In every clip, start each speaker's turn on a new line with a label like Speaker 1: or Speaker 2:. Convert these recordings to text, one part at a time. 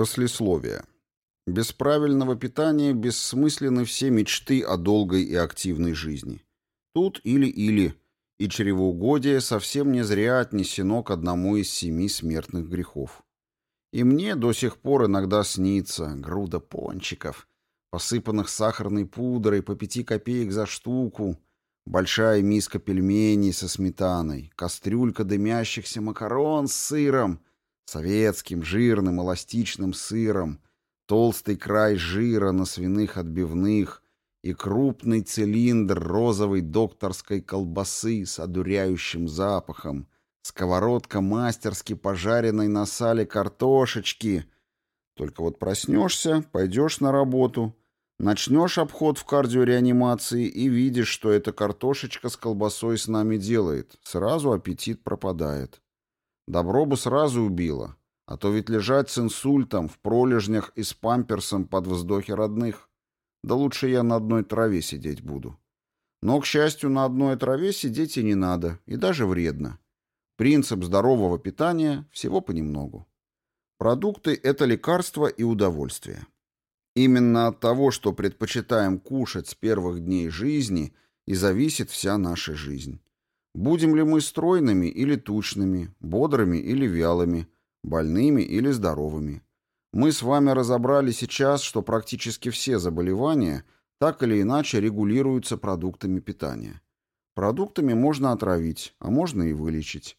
Speaker 1: Послесловие. Без правильного питания бессмысленны все мечты о долгой и активной жизни. Тут или-или, и чревоугодие совсем не зря отнесено к одному из семи смертных грехов. И мне до сих пор иногда снится груда пончиков, посыпанных сахарной пудрой по пяти копеек за штуку, большая миска пельменей со сметаной, кастрюлька дымящихся макарон с сыром, советским жирным эластичным сыром, толстый край жира на свиных отбивных и крупный цилиндр розовой докторской колбасы с одуряющим запахом, сковородка мастерски пожаренной на сале картошечки. Только вот проснешься, пойдешь на работу, начнешь обход в кардиореанимации и видишь, что эта картошечка с колбасой с нами делает. Сразу аппетит пропадает. Добро бы сразу убило. А то ведь лежать с инсультом в пролежнях и с памперсом под вздохи родных. Да лучше я на одной траве сидеть буду. Но, к счастью, на одной траве сидеть и не надо, и даже вредно. Принцип здорового питания – всего понемногу. Продукты – это лекарство и удовольствие. Именно от того, что предпочитаем кушать с первых дней жизни, и зависит вся наша жизнь. Будем ли мы стройными или тучными, бодрыми или вялыми – больными или здоровыми. Мы с вами разобрали сейчас, что практически все заболевания так или иначе регулируются продуктами питания. Продуктами можно отравить, а можно и вылечить.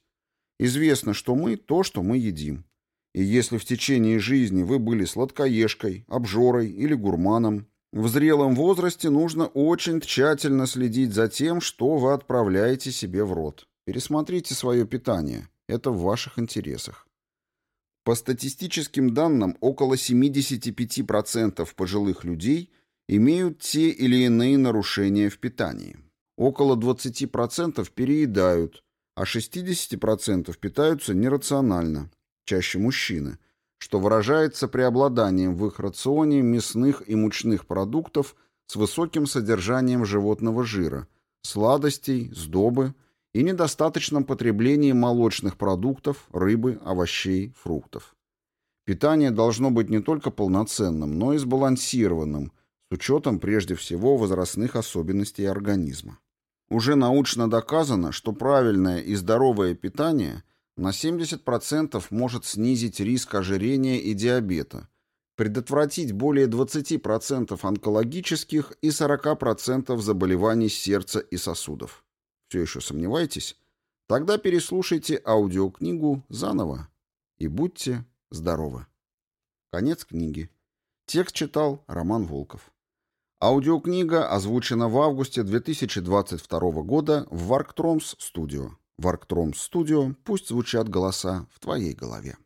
Speaker 1: Известно, что мы – то, что мы едим. И если в течение жизни вы были сладкоежкой, обжорой или гурманом, в зрелом возрасте нужно очень тщательно следить за тем, что вы отправляете себе в рот. Пересмотрите свое питание. Это в ваших интересах. По статистическим данным, около 75% пожилых людей имеют те или иные нарушения в питании. Около 20% переедают, а 60% питаются нерационально, чаще мужчины, что выражается преобладанием в их рационе мясных и мучных продуктов с высоким содержанием животного жира, сладостей, сдобы – и недостаточном потреблении молочных продуктов, рыбы, овощей, фруктов. Питание должно быть не только полноценным, но и сбалансированным, с учетом прежде всего возрастных особенностей организма. Уже научно доказано, что правильное и здоровое питание на 70% может снизить риск ожирения и диабета, предотвратить более 20% онкологических и 40% заболеваний сердца и сосудов. Все еще сомневаетесь? Тогда переслушайте аудиокнигу заново и будьте здоровы. Конец книги. Текст читал Роман Волков. Аудиокнига озвучена в августе 2022 года в Варктромс Студио. Варктромс Студио, пусть звучат голоса в твоей голове.